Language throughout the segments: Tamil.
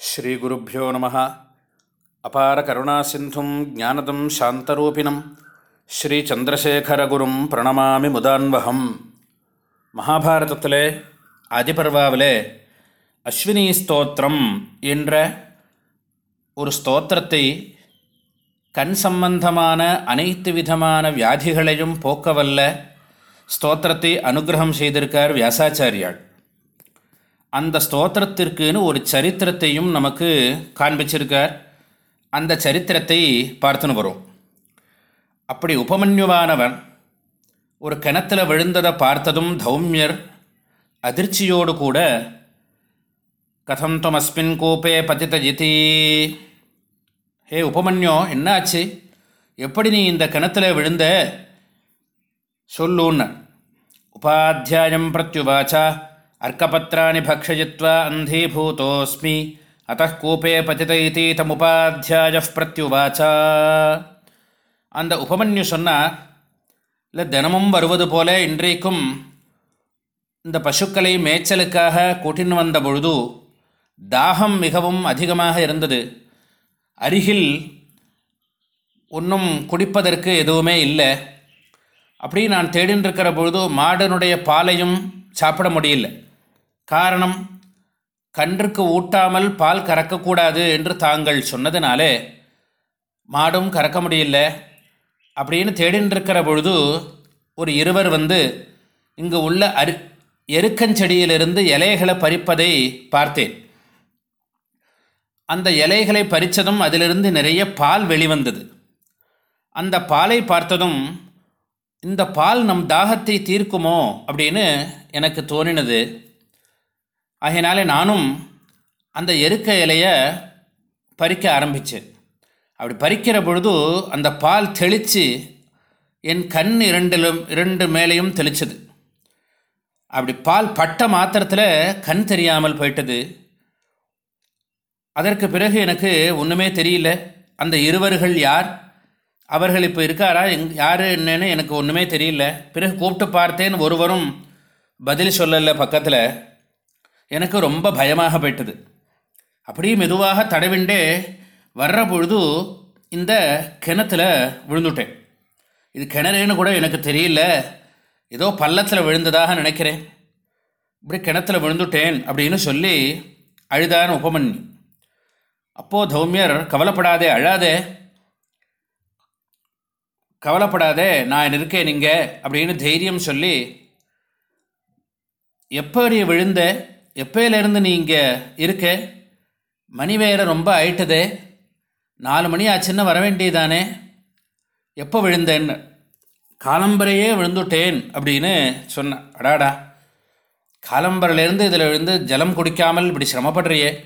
ஸ்ரீகுருப்போ நம. அபார கருணாசிந்தும் ஜானதம் சாந்தரூபிணம். ஸ்ரீ சந்திரசேகரகுரும் பிரணமாமி முதான்வகம். மகாபாரதத்திலே அதிபர்வாவிலே அஸ்வினி ஸ்தோத்திரம் என்ற ஒரு ஸ்தோத்திரத்தை கண் சம்பந்தமான அனைத்து விதமான வியாதிகளையும் போக்கவல்ல ஸ்தோத்திரத்தை அனுகிரகம் செய்திருக்கார் வியாசாச்சாரியாள் அந்த ஸ்தோத்திரத்திற்குன்னு ஒரு சரித்திரத்தையும் நமக்கு காண்பிச்சிருக்கார். அந்த சரித்திரத்தை பார்த்துன்னு வரும். அப்படி உபமன்யுவானவன் ஒரு கிணத்துல விழுந்ததை பார்த்ததும் தௌமியர் அதிர்ச்சியோடு கூட கதம் தொமஸ்மின் கோப்பே பதித்த ஜிதி. ஹே உபமன்யோ என்னாச்சு? எப்படி நீ இந்த கிணத்துல விழுந்த? சொல்லுன்னு உபாத்தியாயம் பிரத்யுவாச்சா. அர்க்கபத்திராணி பக்ஷயித்வா அந்தீபூதோஸ்மி அத்த கூப்பே பதித இதி தமுபாத்தியாய பிரத்யுவாச்சா அந்த உபமன்யு சொன்னால் இல்லை தினமும் வருவது போல இன்றைக்கும் இந்த பசுக்களை மேய்ச்சலுக்காக கூட்டின்னு வந்த பொழுது தாகம் மிகவும் அதிகமாக இருந்தது. அருகில் ஒன்றும் குடிப்பதற்கு எதுவுமே இல்லை. அப்படி நான் தேடின்னு இருக்கிற பொழுது மாடனுடைய பாலையும் சாப்பிட முடியல. காரணம் கன்றுக்கு ஊட்டாமல் பால் கறக்கக்கூடாது என்று தாங்கள் சொன்னதினாலே மாடும் கறக்க முடியல அப்படின்னு தேடின்றிருக்கிற பொழுது ஒரு இருவர் வந்து இங்கு உள்ள அரு எருக்கஞ்செடியிலிருந்து இலைகளை பறிப்பதை பார்த்தேன். அந்த இலைகளை பறித்ததும் அதிலிருந்து நிறைய பால் வெளிவந்தது. அந்த பாலை பார்த்ததும் இந்த பால் நம் தாகத்தை தீர்க்குமோ? அப்படின்னு எனக்கு தோணினது. ஆகையினாலே நானும் அந்த எருக்க இலையை பறிக்க ஆரம்பித்தேன் அப்படி பறிக்கிற பொழுது அந்த பால் தெளித்து என் கண் இரண்டிலும் இரண்டு மேலேயும் தெளிச்சது. அப்படி பால் பட்ட மாத்திரத்தில் கண் தெரியாமல் போயிட்டது. அதற்கு பிறகு எனக்கு ஒன்றுமே தெரியல. அந்த இருவர்கள் யார்? அவர்கள் இப்போ இருக்காரா? எங் யார் என்னன்னு எனக்கு ஒன்றுமே தெரியல. பிறகு கூப்பிட்டு பார்த்தேன் ஒருவரும் பதில் சொல்லலை பக்கத்தில். எனக்கு ரொம்ப பயமாக போயிட்டது. அப்படியே மெதுவாக தடவிண்டே வர்ற பொழுது இந்த கிணத்துல விழுந்துட்டேன். இது கிணறுன்னு கூட எனக்கு தெரியல. ஏதோ பள்ளத்தில் விழுந்ததாக நினைக்கிறேன். இப்படி கிணத்துல விழுந்துட்டேன் அப்படின்னு சொல்லி அழுதான் உபமன்னி. அப்போது தௌமியர் கவலைப்படாதே அழாதே. கவலைப்படாதே நான் இருக்கேன் நீங்கள் அப்படின்னு தைரியம் சொல்லி எப்போ நீ விழுந்த? எப்போயிலேருந்து நீ இங்கே இருக்க? மணி வேற ரொம்ப ஆயிட்டதே. நாலு மணி ஆச்சுன்னு வர வேண்டியதானே? எப்போ விழுந்தேன்னு? காலம்பரையே விழுந்துட்டேன் அப்படின்னு சொன்னேன் அடாடா. காலம்பரிலேருந்து இதில் விழுந்து ஜலம் குடிக்காமல் இப்படி சிரமப்படுறியே.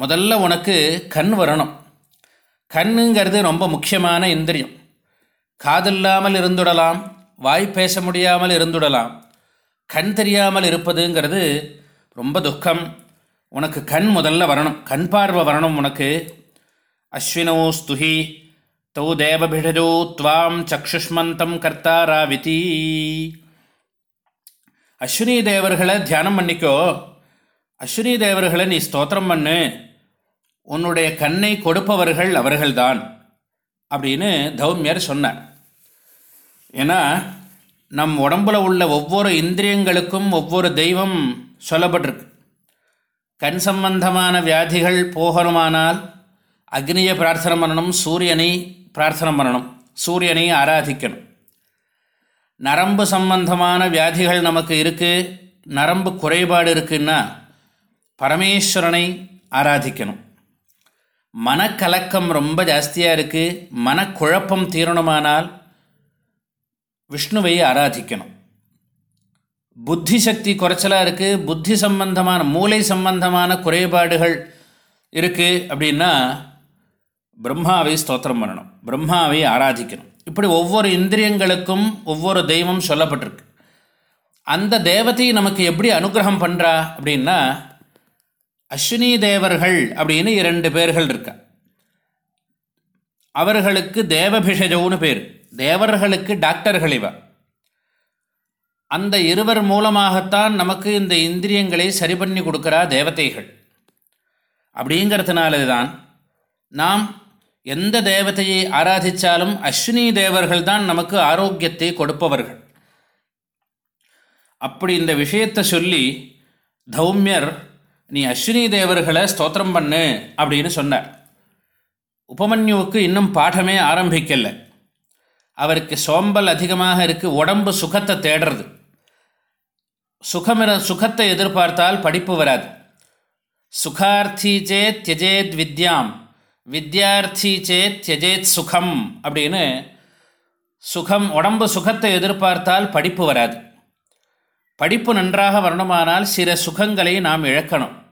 முதல்ல உனக்கு கண் வரணும். கண்ணுங்கிறது ரொம்ப முக்கியமான இந்திரியம். காதில்லாமல் இருந்துடலாம். வாய் பேச முடியாமல் இருந்துடலாம். கண் தெரியாமல் இருப்பதுங்கிறது ரொம்ப துக்கம். உனக்கு கண் முதல்ல வரணும். கண் பார்வை வரணும் உனக்கு. அஸ்வினோ ஸ்துஹி தௌ தேவபிடஜோ துவாம் சக்ஷுஷ்மந்தம் கர்த்தாராவிதி. அஸ்வினி தேவர்களை தியானம் பண்ணிக்கோ. அஸ்வினி தேவர்களை நீ ஸ்தோத்திரம் பண்ணு. உன்னுடைய கண்ணை கொடுப்பவர்கள் அவர்கள்தான். அப்படின்னு தௌமியர் சொன்னார். ஏன்னா நம் உடம்புல உள்ள ஒவ்வொரு இந்திரியங்களுக்கும் ஒவ்வொரு தெய்வம் சொல்லப்பட்டிருக்கு. கண் சம்பந்தமான வியாதிகள் போகணுமானால் அக்னியை பிரார்த்தனை பண்ணணும் சூரியனை பிரார்த்தனை பண்ணணும் சூரியனை ஆராதிக்கணும். நரம்பு சம்பந்தமான வியாதிகள் நமக்கு இருக்குது நரம்பு குறைபாடு இருக்குன்னா பரமேஸ்வரனை ஆராதிக்கணும். மனக்கலக்கம் ரொம்ப ஜாஸ்தியாக இருக்குது மனக்குழப்பம் தீரணுமானால் விஷ்ணுவை ஆராதிக்கணும். புத்தி சக்தி குறைச்சலாக இருக்குது புத்தி சம்பந்தமான மூளை சம்பந்தமான குறைபாடுகள் இருக்குது அப்படின்னா பிரம்மாவை ஸ்தோத்திரம் பண்ணணும் பிரம்மாவை ஆராதிக்கணும். இப்படி ஒவ்வொரு இந்திரியங்களுக்கும் ஒவ்வொரு தெய்வம் சொல்லப்பட்டிருக்கு. அந்த தேவத்தை நமக்கு எப்படி அனுகிரகம் பண்ணுறா அப்படின்னா அஸ்வினி தேவர்கள் அப்படின்னு இரண்டு பேர்கள் இருக்கா. அவர்களுக்கு தேவபிஷஜவுன்னு பேர். தேவர்களுக்கு டாக்டர்கள் இவ. அந்த இருவர் மூலமாகத்தான் நமக்கு இந்த இந்திரியங்களை சரி பண்ணி கொடுக்குறா தேவதைகள். அப்படிங்கிறதுனால தான் நாம் எந்த தேவதையை ஆராதித்தாலும் அஸ்வினி தேவர்கள் தான் நமக்கு ஆரோக்கியத்தை கொடுப்பவர்கள். அப்படி இந்த விஷயத்தை சொல்லி தௌமியர் நீ அஸ்வினி தேவர்களை ஸ்தோத்திரம் பண்ணு அப்படின்னு சொன்னார். உபமன்யுவுக்கு இன்னும் பாடமே ஆரம்பிக்கலை. அவருக்கு சோம்பல் அதிகமாக இருக்குது உடம்பு சுகத்தை தேடுறது. சுகமிர சுகத்தை எதிர்பார்த்தால் படிப்பு வராது. சுகார்த்தி சேத் தியஜேத் வித்யாம். வித்யார்த்தி சேத் தியஜேத் சுகம் அப்படின்னு சுகம் உடம்பு சுகத்தை எதிர்பார்த்தால் படிப்பு வராது. படிப்பு நன்றாக வரணுமானால் சில சுகங்களை நாம் இழக்கணும்.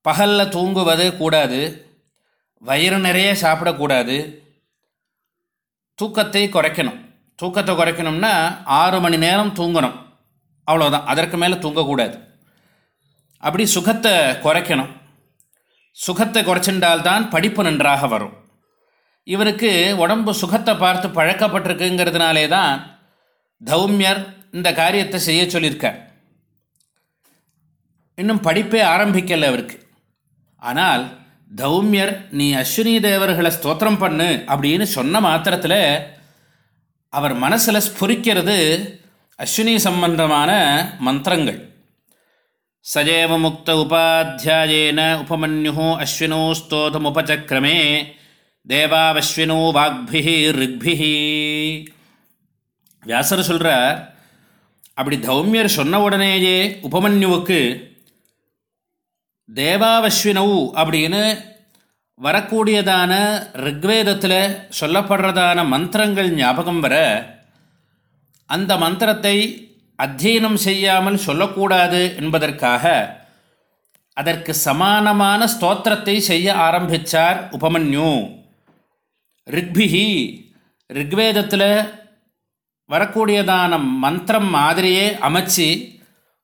பகலில் தூங்குவது கூடாது. வயிறு நிறைய சாப்பிடக்கூடாது. தூக்கத்தை குறைக்கணும். தூக்கத்தை குறைக்கணும்னா ஆறு மணி நேரம் தூங்கணும். அவ்வளோதான் அதற்கு மேலே தூங்கக்கூடாது. அப்படி சுகத்தை குறைக்கணும். சுகத்தை குறைச்சின்றால்தான் படிப்பு நன்றாக வரும். இவருக்கு உடம்பு சுகத்தை பார்த்து பழக்கப்பட்டிருக்குங்கிறதுனாலே தான் தௌமியர் இந்த காரியத்தை செய்ய சொல்லியிருக்கார். இன்னும் படிப்பே ஆரம்பிக்கலை அவருக்கு. ஆனால் தௌமியர் நீ அஸ்வினி தேவர்களை ஸ்தோத்திரம் பண்ணு அப்படின்னு சொன்ன மாத்திரத்தில் அவர் மனசில் ஸ்புரிக்கிறது அஸ்வினி சம்பந்தமான மந்திரங்கள். சஜேவ முக்த உபாத்தியாயேன உபமன்யு அஸ்வினோ ஸ்தோதமுபச்சக்கிரமே தேவாவஸ்வினோ வாக்பிஹி ரிக்பிஹி வியாசர் சொல்கிறார் அப்படி தௌமியர் சொன்ன உடனேயே உபமன்யுவுக்கு தேவாவஸ்வினவு அப்படின்னு வரக்கூடியதான ரிக்வேதத்தில் சொல்லப்படுறதான மந்திரங்கள் ஞாபகம் வர அந்த மந்திரத்தை அத்தியனம் செய்யாமல் சொல்லக்கூடாது என்பதற்காக அதற்கு சமானமான ஸ்தோத்திரத்தை செய்ய ஆரம்பித்தார் உபமன்யு. ரிக்பிஹி ரிக்வேதத்தில் வரக்கூடியதான மந்திரம் மாதிரியே அமைச்சு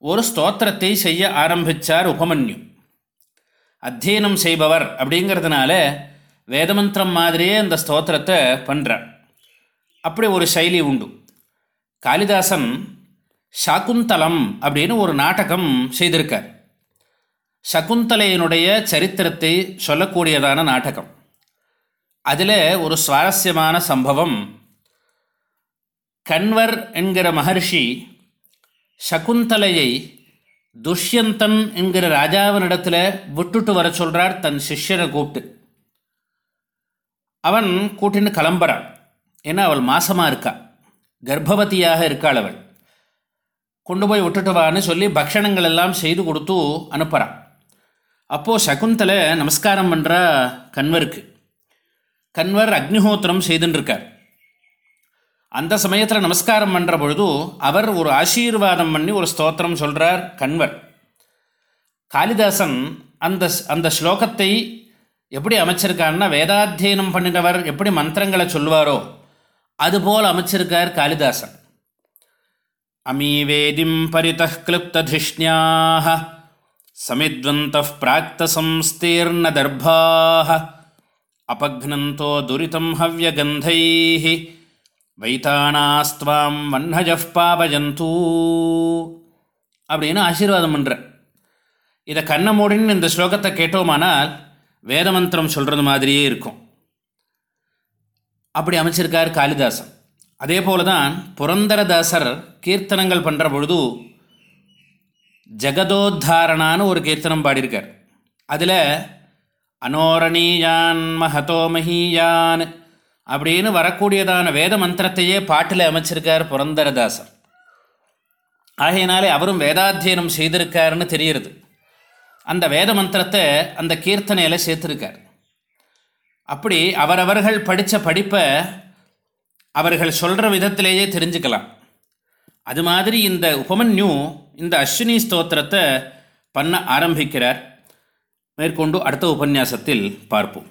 ஒரு ஸ்தோத்திரத்தை செய்ய ஆரம்பித்தார் உபமன்யு. அத்தியனம் செய்பவர் அப்படிங்கிறதுனால வேதமந்திரம் மாதிரியே அந்த ஸ்தோத்திரத்தை பண்ணுறார் அப்படி ஒரு சைலி உண்டு. காளிதாசன் சகுந்தலம் அப்படின்னு ஒரு நாடகம் செய்திருக்கார். சகுந்தலையினுடைய சரித்திரத்தை சொல்லக்கூடியதான நாடகம். அதில் ஒரு சுவாரஸ்யமான சம்பவம். கன்வர் என்கிற மகர்ஷி சகுந்தலையை துஷ்யந்தன் என்கிற ராஜாவினிடத்தில் விட்டுட்டு வர சொல்கிறார் தன் சிஷ்யனை கூப்பிட்டு. அவன் கூட்டின்னு கிளம்புறான். ஏன்னா அவள் மாசமாக இருக்காள் கர்ப்பவதியாக இருக்காள் அவள் கொண்டு போய் விட்டுட்டுவான்னு சொல்லி பக்ஷணங்கள் எல்லாம் செய்து கொடுத்து அனுப்புகிறான் அப்போது சகுந்தலை நமஸ்காரம் பண்ணுறா கன்வருக்கு. கன்வர் அக்னிஹோத்திரம் செய்துன்ருக்கார் அந்த சமயத்தில் நமஸ்காரம் பண்ணுற பொழுது அவர் ஒரு ஆசீர்வாதம் பண்ணி ஒரு ஸ்தோத்திரம் சொல்கிறார் கன்வர். காளிதாசன் அந்த அந்த ஸ்லோகத்தை எப்படி அமைச்சிருக்காருன்னா வேதாத்தியனம் பண்ணினவர் எப்படி மந்திரங்களை சொல்வாரோ அதுபோல் அமைச்சிருக்கார் காளிதாசன். அமீவேதிம் பரித கிளிப்ததிஷ்ணியாக சமித்வந்த பிராக்தசம்ஸ்தீர்ண தர்பாக அபக்னந்தோ துரிதம் ஹவ்யகந்தை வைத்தானாஸ்துவாம் வன்னஜப் பாபஜந்தூ அப்படின்னு ஆசீர்வாதம் பண்ணுற இதை கண்ணமூடின்னு இந்த ஸ்லோகத்தை கேட்டோமானால் வேதமந்திரம் சொல்கிறது மாதிரியே இருக்கும். அப்படி அமைச்சிருக்கார் காளிதாசன். அதே போல தான் புரந்தரதாசர் கீர்த்தனங்கள் பண்ணுற பொழுது ஜெகதோத்தாரணான்னு ஒரு கீர்த்தனம் பாடியிருக்கார். அதில் அனோரணீயான் மகதோ மஹீயான் அப்படின்னு வரக்கூடியதான வேத மந்திரத்தையே பாட்டில் அமைச்சிருக்கார் புரந்தரதாசர். ஆகையினாலே அவரும் வேதாத்தியனம் செய்திருக்காருன்னு தெரிகிறது. அந்த வேத மந்திரத்தை அந்த கீர்த்தனையில் சேர்த்துருக்கார். அப்படி அவரவர்கள் படித்த படிப்பை அவர்கள் சொல்கிற விதத்திலேயே தெரிஞ்சுக்கலாம். அது மாதிரி இந்த உபமன்யு இந்த அஸ்வினி ஸ்தோத்திரத்தை பண்ண ஆரம்பிக்கிறார். மேற்கொண்டு அடுத்த உபன்யாசத்தில் பார்ப்போம்.